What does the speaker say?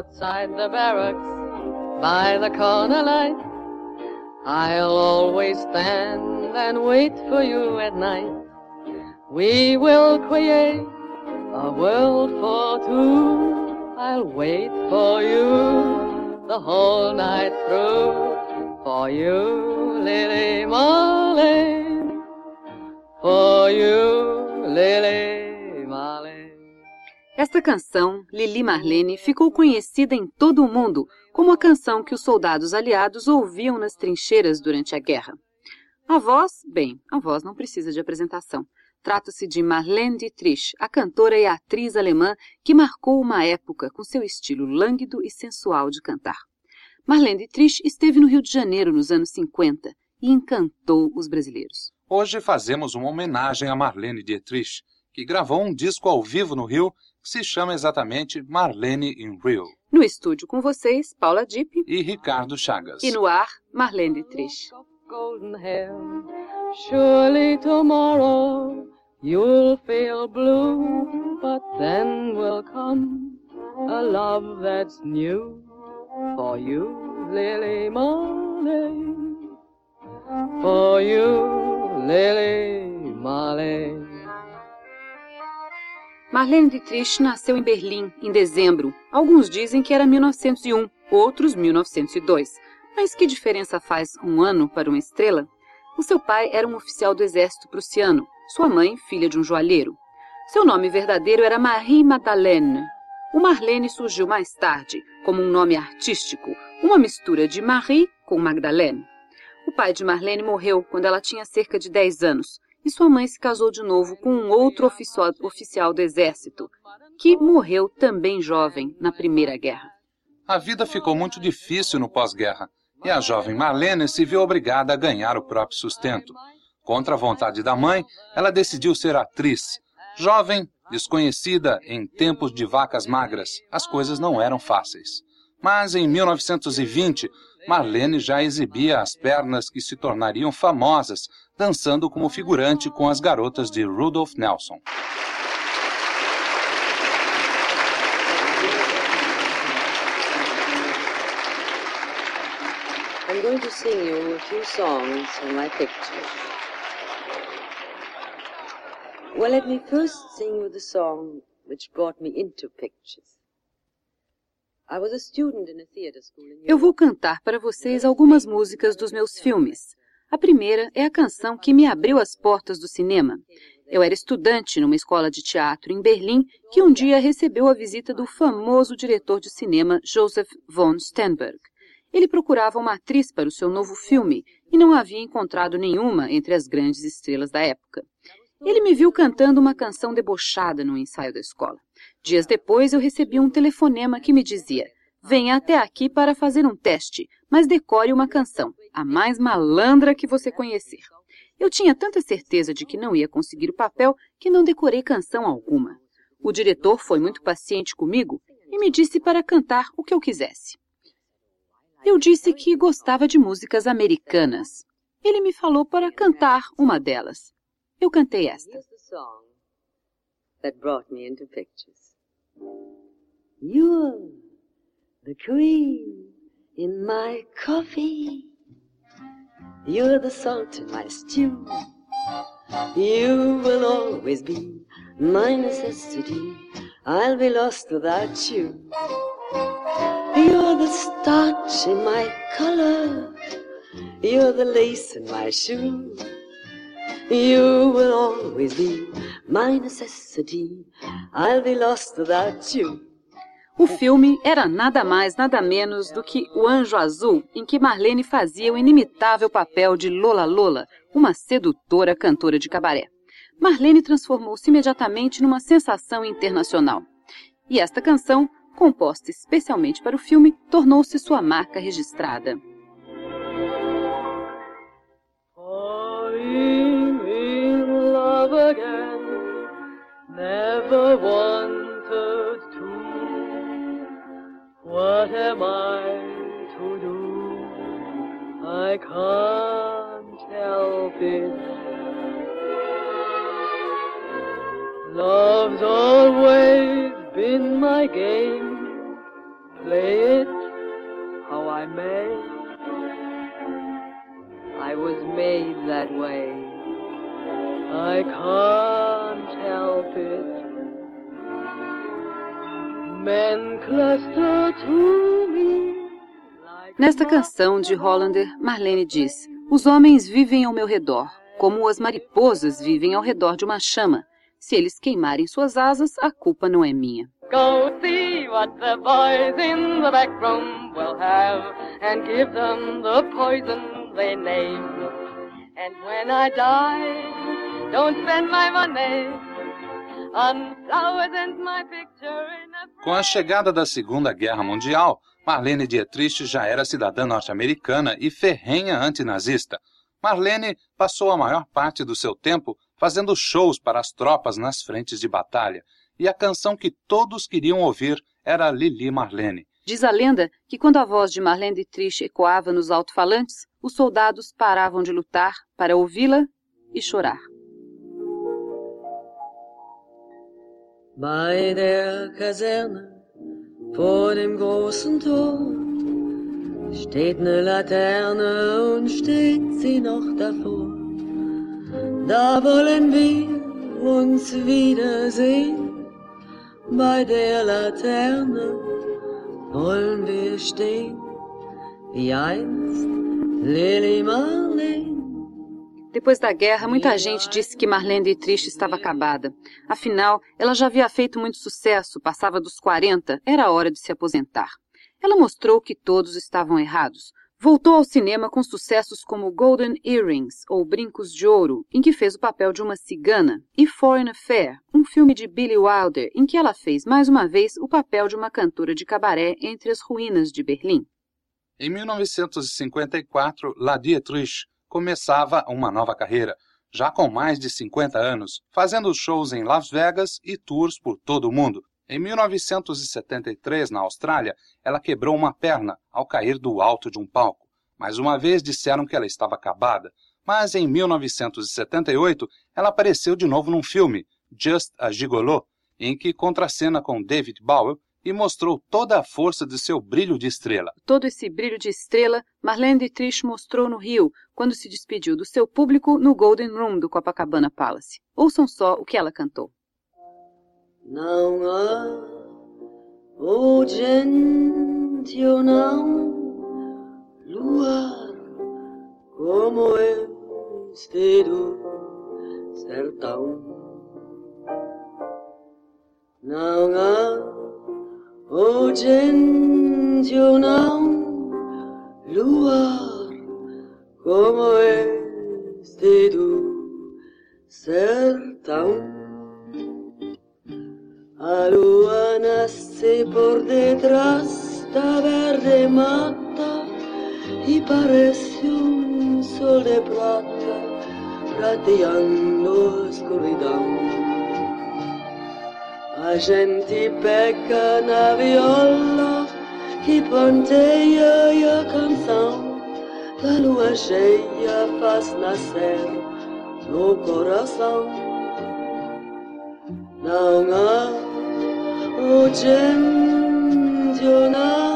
outside the barracks by the corner light. I'll always stand and wait for you at night. We will create a world for two. I'll wait for you the whole night through. For you, Lily Marley. For you, Esta canção, Lili Marlene, ficou conhecida em todo o mundo como a canção que os soldados aliados ouviam nas trincheiras durante a guerra. A voz, bem, a voz não precisa de apresentação. Trata-se de Marlene Dietrich, a cantora e atriz alemã que marcou uma época com seu estilo lânguido e sensual de cantar. Marlene Dietrich esteve no Rio de Janeiro nos anos 50 e encantou os brasileiros. Hoje fazemos uma homenagem a Marlene Dietrich, que gravou um disco ao vivo no Rio se chama exatamente Marlene in Rio. No estúdio com vocês, Paula Dipp e Ricardo Chagas. E no ar, Marlene hair. Surely tomorrow you'll feel blue, but then will come a love that's new for you, Lily Marley. For you, Lily Marley. Marlene Dietrich nasceu em Berlim em dezembro. Alguns dizem que era 1901, outros 1902. Mas que diferença faz um ano para uma estrela? O seu pai era um oficial do exército prussiano, sua mãe, filha de um joalheiro. Seu nome verdadeiro era Marie Madeleine. O Marlene surgiu mais tarde, como um nome artístico, uma mistura de Marie com Magdalene. O pai de Marlene morreu quando ela tinha cerca de 10 anos e sua mãe se casou de novo com um outro oficial do exército, que morreu também jovem na Primeira Guerra. A vida ficou muito difícil no pós-guerra e a jovem Marlene se viu obrigada a ganhar o próprio sustento. Contra a vontade da mãe, ela decidiu ser atriz. Jovem, desconhecida, em tempos de vacas magras, as coisas não eram fáceis. Mas em 1920, Marlene já exibia as pernas que se tornariam famosas, dançando como figurante com as garotas de Rudolph Nelson. I'm going to sing you a few songs from my pictures. Well, let me first sing you the song which brought me into pictures. Eu vou cantar para vocês algumas músicas dos meus filmes. A primeira é a canção que me abriu as portas do cinema. Eu era estudante numa escola de teatro em Berlim que um dia recebeu a visita do famoso diretor de cinema Joseph von Sternberg. Ele procurava uma atriz para o seu novo filme e não havia encontrado nenhuma entre as grandes estrelas da época. Ele me viu cantando uma canção debochada no ensaio da escola. Dias depois, eu recebi um telefonema que me dizia: Venha até aqui para fazer um teste, mas decore uma canção, a mais malandra que você conhecer. Eu tinha tanta certeza de que não ia conseguir o papel que não decorei canção alguma. O diretor foi muito paciente comigo e me disse para cantar o que eu quisesse. Eu disse que gostava de músicas americanas. Ele me falou para cantar uma delas. Eu cantei esta. That brought me into pictures. You're the cream in my coffee. You're the salt in my stew. You will always be my necessity. I'll be lost without you. You're the starch in my collar. You're the lace in my shoe. You will always be my necessity. I'll be lost without you. O filme era nada mais, nada menos do que O Anjo Azul, em que Marlene fazia o inimitável papel de Lola Lola, uma sedutora cantora de cabaré. Marlene transformou-se imediatamente numa sensação internacional. E esta canção, composta especialmente para o filme, tornou-se sua marca registrada. Never wanted to. What am I to do? I can't help it. Love's always been my game, play it how I may. I was made that way. I can't help it. Nesta canção de Hollander, Marlene diz: Os homens vivem ao meu redor, como as mariposas vivem ao redor de uma chama. Se eles queimarem suas asas, a culpa não é minha. Go see what the boys in the back room will have and give them the poison they name. And when I die, don't spend my money Com a chegada da Segunda Guerra Mundial, Marlene Dietrich já era cidadã norte-americana e ferrenha antinazista. Marlene passou a maior parte do seu tempo fazendo shows para as tropas nas frentes de batalha, e a canção que todos queriam ouvir era Lili Marlene. Diz a lenda que quando a voz de Marlene Dietrich ecoava nos alto-falantes, os soldados paravam de lutar para ouvi-la e chorar. Bei der Kaserne vor dem großen Tor steht eine Laterne und steht sie noch davor. Da wollen wir uns wiedersehen. Bei der Laterne wollen wir stehen, wie einst Lili Marlene. Depois da guerra, muita gente disse que Marlene Dietrich estava acabada. Afinal, ela já havia feito muito sucesso, passava dos 40, era hora de se aposentar. Ela mostrou que todos estavam errados. Voltou ao cinema com sucessos como Golden Earrings, ou Brincos de Ouro, em que fez o papel de uma cigana, e Foreign Affair, um filme de Billy Wilder, em que ela fez mais uma vez o papel de uma cantora de cabaré entre as ruínas de Berlim. Em 1954, La Dietrich começava uma nova carreira, já com mais de 50 anos, fazendo shows em Las Vegas e tours por todo o mundo. Em 1973, na Austrália, ela quebrou uma perna ao cair do alto de um palco. Mais uma vez disseram que ela estava acabada, mas em 1978 ela apareceu de novo num filme, Just a Gigolo, em que contracena com David Bowie e mostrou toda a força de seu brilho de estrela. Todo esse brilho de estrela, Marlene Dietrich mostrou no Rio, quando se despediu do seu público no Golden Room do Copacabana Palace. Ouçam só o que ela cantou. Não há o gente não luar como este do sertão. Não há o gente não luar como este do sertão. A lua nasce por detrás da verde mata e parece um sol de prata prateando a escuridão. A gente peca na viola que ponteia a canção. A lua cheia faz nascer no coração. Não há gente não